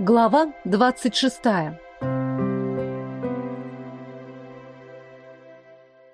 Глава 26.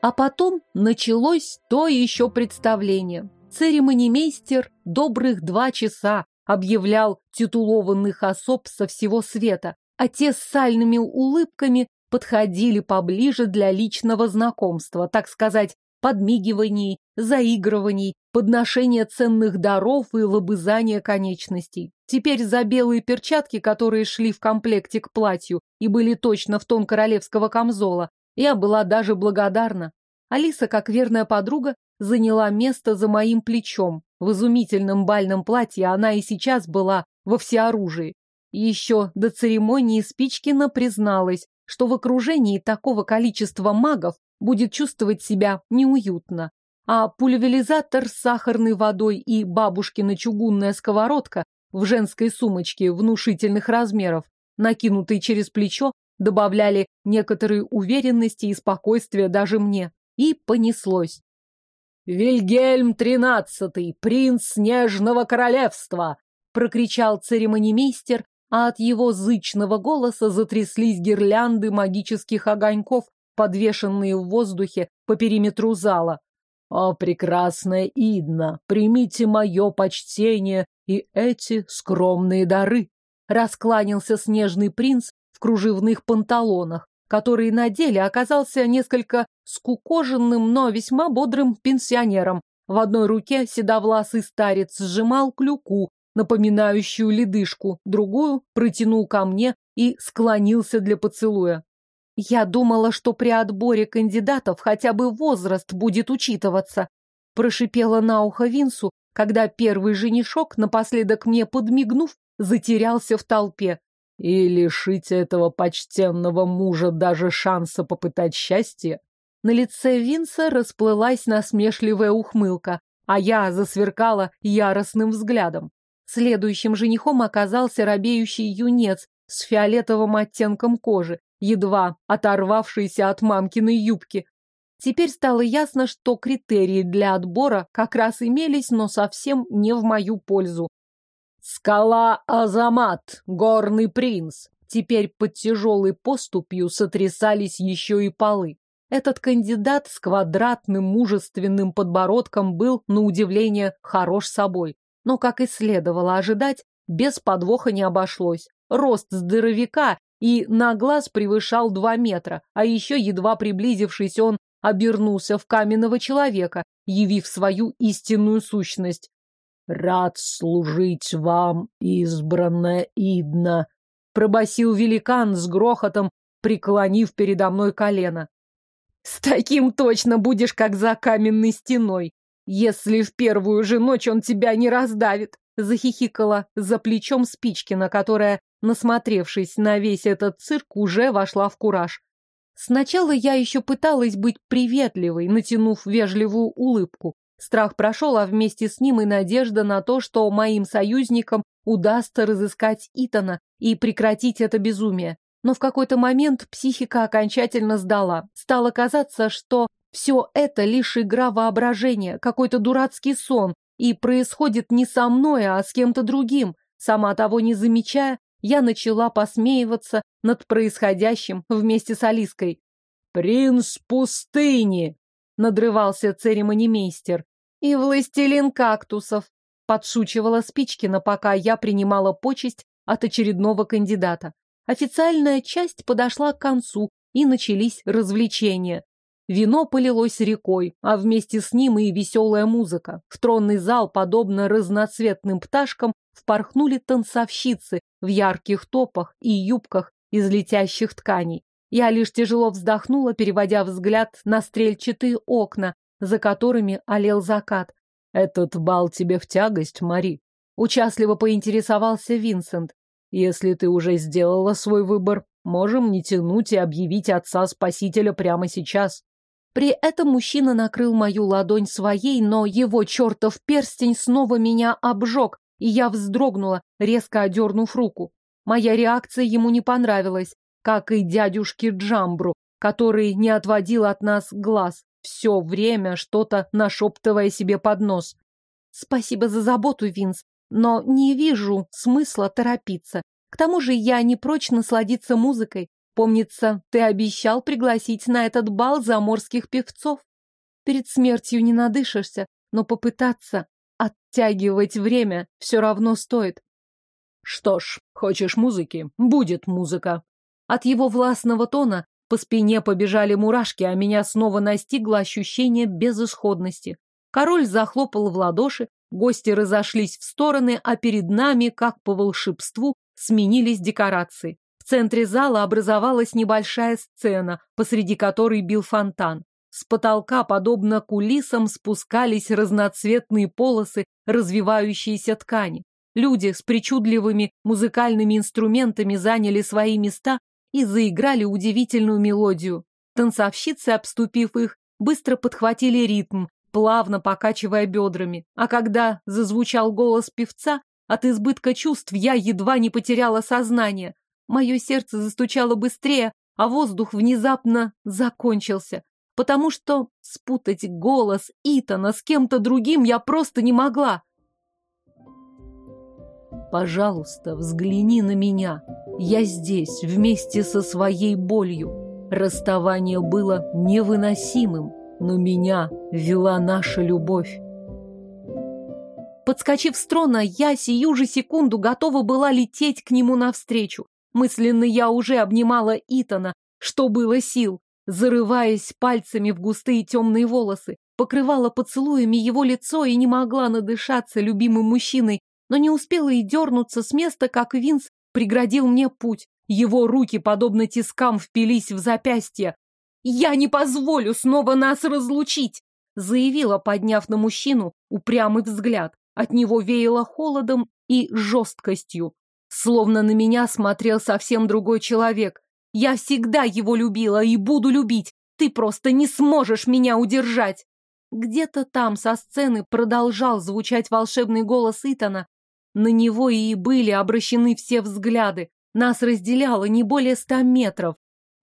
А потом началось то еще представление. Церемонимейстер добрых два часа объявлял титулованных особ со всего света, а те с сальными улыбками подходили поближе для личного знакомства, так сказать, подмигиваний, заигрываний, подношения ценных даров и лобызания конечностей. Теперь за белые перчатки, которые шли в комплекте к платью и были точно в тон королевского камзола, я была даже благодарна. Алиса, как верная подруга, заняла место за моим плечом. В изумительном бальном платье она и сейчас была во всеоружии. Еще до церемонии Спичкина призналась, что в окружении такого количества магов будет чувствовать себя неуютно. А пульверизатор с сахарной водой и бабушкина чугунная сковородка в женской сумочке внушительных размеров, накинутой через плечо, добавляли некоторые уверенности и спокойствия даже мне. И понеслось. «Вильгельм тринадцатый, принц Снежного Королевства!» — прокричал церемонимейстер, а от его зычного голоса затряслись гирлянды магических огоньков, подвешенные в воздухе по периметру зала. «О, прекрасная Идна, примите мое почтение и эти скромные дары!» Раскланялся снежный принц в кружевных панталонах, который на деле оказался несколько скукоженным, но весьма бодрым пенсионером. В одной руке седовласый старец сжимал клюку, напоминающую ледышку, другую протянул ко мне и склонился для поцелуя. Я думала, что при отборе кандидатов хотя бы возраст будет учитываться. Прошипела на ухо Винсу, когда первый женишок, напоследок мне подмигнув, затерялся в толпе. И лишить этого почтенного мужа даже шанса попытать счастье? На лице Винса расплылась насмешливая ухмылка, а я засверкала яростным взглядом. Следующим женихом оказался робеющий юнец с фиолетовым оттенком кожи, едва оторвавшийся от мамкиной юбки. Теперь стало ясно, что критерии для отбора как раз имелись, но совсем не в мою пользу. «Скала Азамат, горный принц!» Теперь под тяжелой поступью сотрясались еще и полы. Этот кандидат с квадратным мужественным подбородком был, на удивление, хорош собой. Но, как и следовало ожидать, без подвоха не обошлось. Рост здоровяка и на глаз превышал два метра, а еще, едва приблизившись, он обернулся в каменного человека, явив свою истинную сущность. «Рад служить вам, избранная Идна!» — пробасил великан с грохотом, преклонив передо мной колено. «С таким точно будешь, как за каменной стеной, если в первую же ночь он тебя не раздавит!» — захихикала за плечом Спичкина, которая насмотревшись на весь этот цирк, уже вошла в кураж. Сначала я еще пыталась быть приветливой, натянув вежливую улыбку. Страх прошел, а вместе с ним и надежда на то, что моим союзникам удастся разыскать Итана и прекратить это безумие. Но в какой-то момент психика окончательно сдала. Стало казаться, что все это лишь игра воображения, какой-то дурацкий сон, и происходит не со мной, а с кем-то другим. Сама того не замечая, я начала посмеиваться над происходящим вместе с Алиской. «Принц пустыни!» — надрывался церемонимейстер. «И властелин кактусов!» — подшучивала Спичкина, пока я принимала почесть от очередного кандидата. Официальная часть подошла к концу, и начались развлечения. Вино полилось рекой, а вместе с ним и веселая музыка. В тронный зал, подобно разноцветным пташкам, впорхнули танцовщицы в ярких топах и юбках из летящих тканей. Я лишь тяжело вздохнула, переводя взгляд на стрельчатые окна, за которыми олел закат. «Этот бал тебе в тягость, Мари?» Участливо поинтересовался Винсент. «Если ты уже сделала свой выбор, можем не тянуть и объявить отца-спасителя прямо сейчас». При этом мужчина накрыл мою ладонь своей, но его чертов перстень снова меня обжег, и я вздрогнула, резко одернув руку. Моя реакция ему не понравилась, как и дядюшке Джамбру, который не отводил от нас глаз, все время что-то нашептывая себе под нос. «Спасибо за заботу, Винс, но не вижу смысла торопиться. К тому же я не прочь насладиться музыкой. Помнится, ты обещал пригласить на этот бал заморских певцов. Перед смертью не надышишься, но попытаться оттягивать время все равно стоит. Что ж, хочешь музыки? Будет музыка. От его властного тона по спине побежали мурашки, а меня снова настигло ощущение безысходности. Король захлопал в ладоши, гости разошлись в стороны, а перед нами, как по волшебству, сменились декорации. Центре зала образовалась небольшая сцена, посреди которой бил фонтан. С потолка, подобно кулисам, спускались разноцветные полосы развивающиеся ткани. Люди с причудливыми музыкальными инструментами заняли свои места и заиграли удивительную мелодию. Танцовщицы, обступив их, быстро подхватили ритм, плавно покачивая бедрами. А когда зазвучал голос певца, от избытка чувств я едва не потеряла сознание. Мое сердце застучало быстрее, а воздух внезапно закончился, потому что спутать голос Итана с кем-то другим я просто не могла. Пожалуйста, взгляни на меня. Я здесь, вместе со своей болью. Расставание было невыносимым, но меня вела наша любовь. Подскочив с трона, я сию же секунду готова была лететь к нему навстречу. Мысленно я уже обнимала Итана, что было сил, зарываясь пальцами в густые темные волосы, покрывала поцелуями его лицо и не могла надышаться любимым мужчиной, но не успела и дернуться с места, как Винс преградил мне путь. Его руки, подобно тискам, впились в запястье. «Я не позволю снова нас разлучить!» заявила, подняв на мужчину упрямый взгляд. От него веяло холодом и жесткостью. Словно на меня смотрел совсем другой человек. Я всегда его любила и буду любить. Ты просто не сможешь меня удержать. Где-то там со сцены продолжал звучать волшебный голос Итана, на него и были обращены все взгляды. Нас разделяло не более ста метров.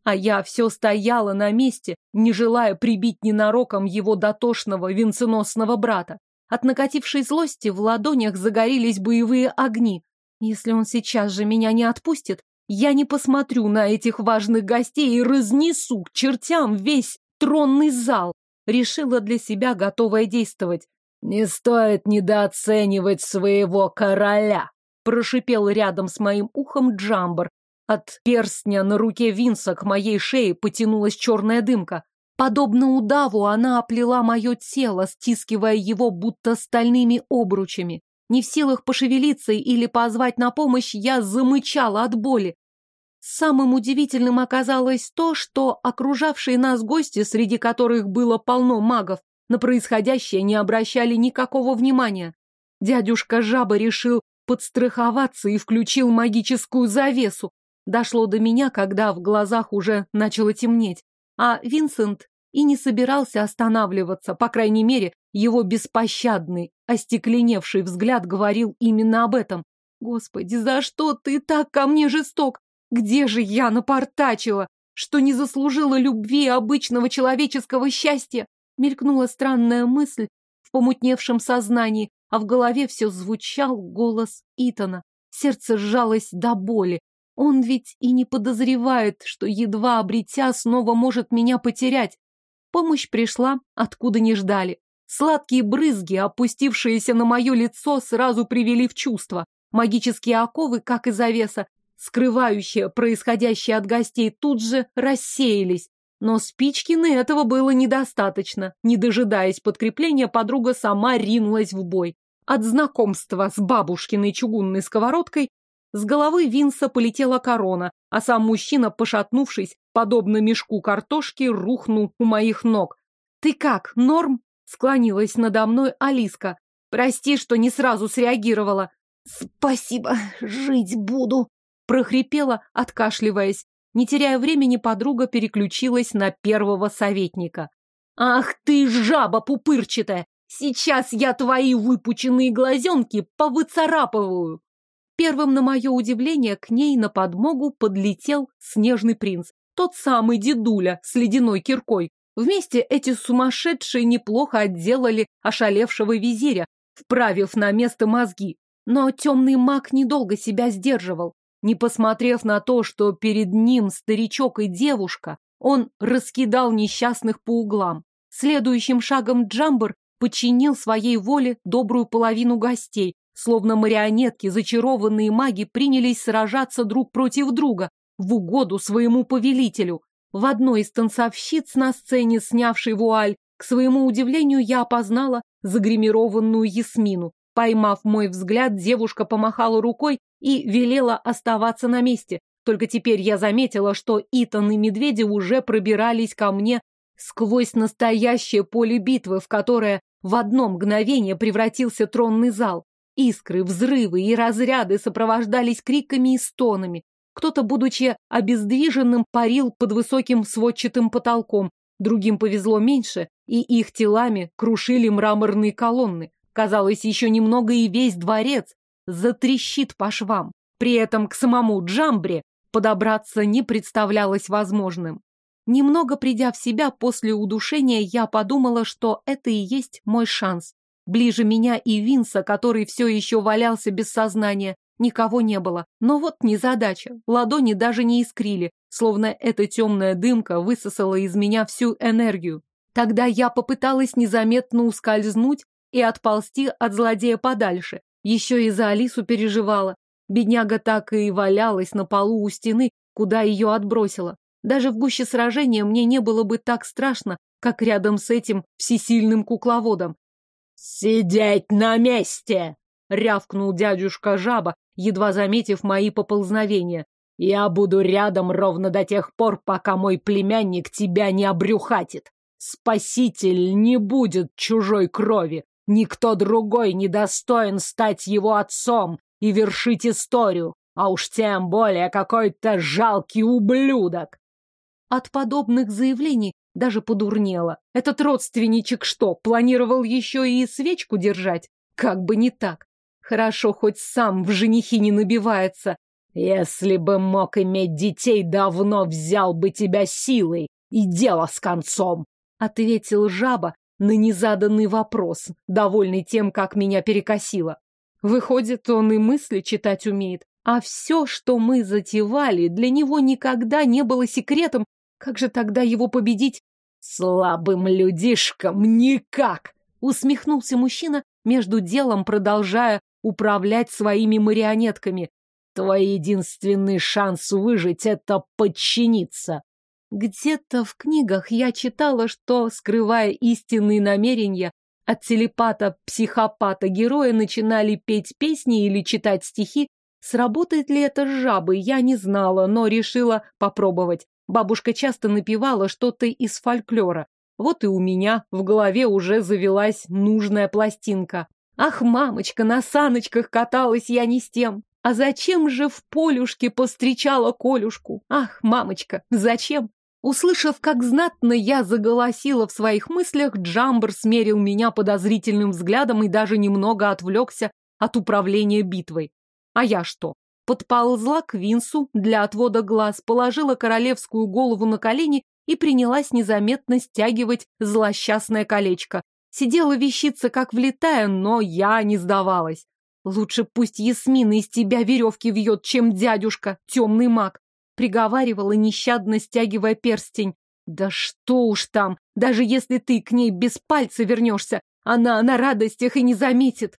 А я все стояла на месте, не желая прибить ненароком его дотошного венценосного брата. От накатившей злости в ладонях загорелись боевые огни. Если он сейчас же меня не отпустит, я не посмотрю на этих важных гостей и разнесу к чертям весь тронный зал. Решила для себя, готовая действовать. «Не стоит недооценивать своего короля!» Прошипел рядом с моим ухом Джамбар. От перстня на руке Винса к моей шее потянулась черная дымка. Подобно удаву она оплела мое тело, стискивая его будто стальными обручами. Не в силах пошевелиться или позвать на помощь, я замычала от боли. Самым удивительным оказалось то, что окружавшие нас гости, среди которых было полно магов, на происходящее не обращали никакого внимания. Дядюшка Жаба решил подстраховаться и включил магическую завесу. Дошло до меня, когда в глазах уже начало темнеть. А Винсент и не собирался останавливаться, по крайней мере, его беспощадный, остекленевший взгляд говорил именно об этом. Господи, за что ты так ко мне жесток? Где же я напортачила, что не заслужила любви обычного человеческого счастья? Мелькнула странная мысль в помутневшем сознании, а в голове все звучал голос Итана. Сердце сжалось до боли. Он ведь и не подозревает, что, едва обретя, снова может меня потерять. Помощь пришла, откуда не ждали. Сладкие брызги, опустившиеся на мое лицо, сразу привели в чувство. Магические оковы, как и завеса, скрывающие происходящее от гостей, тут же рассеялись. Но Спичкины этого было недостаточно. Не дожидаясь подкрепления, подруга сама ринулась в бой. От знакомства с бабушкиной чугунной сковородкой с головы Винса полетела корона, а сам мужчина, пошатнувшись, подобно мешку картошки, рухнул у моих ног. «Ты как, норм?» — склонилась надо мной Алиска. «Прости, что не сразу среагировала». «Спасибо, жить буду», — прохрипела, откашливаясь. Не теряя времени, подруга переключилась на первого советника. «Ах ты, жаба пупырчатая! Сейчас я твои выпученные глазенки повыцарапываю!» Первым, на мое удивление, к ней на подмогу подлетел снежный принц. Тот самый дедуля с ледяной киркой. Вместе эти сумасшедшие неплохо отделали ошалевшего визиря, вправив на место мозги. Но темный маг недолго себя сдерживал. Не посмотрев на то, что перед ним старичок и девушка, он раскидал несчастных по углам. Следующим шагом Джамбер подчинил своей воле добрую половину гостей, словно марионетки, зачарованные маги принялись сражаться друг против друга в угоду своему повелителю. В одной из танцовщиц на сцене, снявшей вуаль, к своему удивлению, я опознала загримированную Ясмину. Поймав мой взгляд, девушка помахала рукой и велела оставаться на месте. Только теперь я заметила, что Итан и медведи уже пробирались ко мне сквозь настоящее поле битвы, в которое в одно мгновение превратился тронный зал. Искры, взрывы и разряды сопровождались криками и стонами. Кто-то, будучи обездвиженным, парил под высоким сводчатым потолком, другим повезло меньше, и их телами крушили мраморные колонны. Казалось, еще немного и весь дворец затрещит по швам. При этом к самому Джамбре подобраться не представлялось возможным. Немного придя в себя после удушения, я подумала, что это и есть мой шанс. Ближе меня и Винса, который все еще валялся без сознания, никого не было. Но вот незадача. Ладони даже не искрили, словно эта темная дымка высосала из меня всю энергию. Тогда я попыталась незаметно ускользнуть и отползти от злодея подальше. Еще и за Алису переживала. Бедняга так и валялась на полу у стены, куда ее отбросила. Даже в гуще сражения мне не было бы так страшно, как рядом с этим всесильным кукловодом. «Сидеть на месте!» — рявкнул дядюшка Жаба, едва заметив мои поползновения. «Я буду рядом ровно до тех пор, пока мой племянник тебя не обрюхатит. Спаситель не будет чужой крови. Никто другой не достоин стать его отцом и вершить историю, а уж тем более какой-то жалкий ублюдок. От подобных заявлений даже подурнело. Этот родственничек что, планировал еще и свечку держать? Как бы не так. Хорошо, хоть сам в женихи не набивается. Если бы мог иметь детей, давно взял бы тебя силой, и дело с концом, — ответил жаба на незаданный вопрос, довольный тем, как меня перекосило. Выходит, он и мысли читать умеет. А все, что мы затевали, для него никогда не было секретом как же тогда его победить? Слабым людишкам никак! Усмехнулся мужчина, между делом продолжая управлять своими марионетками. Твой единственный шанс выжить — это подчиниться. Где-то в книгах я читала, что, скрывая истинные намерения, от телепата-психопата героя начинали петь песни или читать стихи. Сработает ли это с жабой, я не знала, но решила попробовать. Бабушка часто напевала что-то из фольклора. Вот и у меня в голове уже завелась нужная пластинка. Ах, мамочка, на саночках каталась я не с тем. А зачем же в полюшке постречала Колюшку? Ах, мамочка, зачем? Услышав, как знатно я заголосила в своих мыслях, Джамбер смерил меня подозрительным взглядом и даже немного отвлекся от управления битвой. А я что? подползла к Винсу для отвода глаз, положила королевскую голову на колени и принялась незаметно стягивать злосчастное колечко. Сидела вещица, как влетая, но я не сдавалась. Лучше пусть Ясмина из тебя веревки вьет, чем дядюшка, темный маг. Приговаривала, нещадно стягивая перстень. Да что уж там, даже если ты к ней без пальца вернешься, она на радостях и не заметит.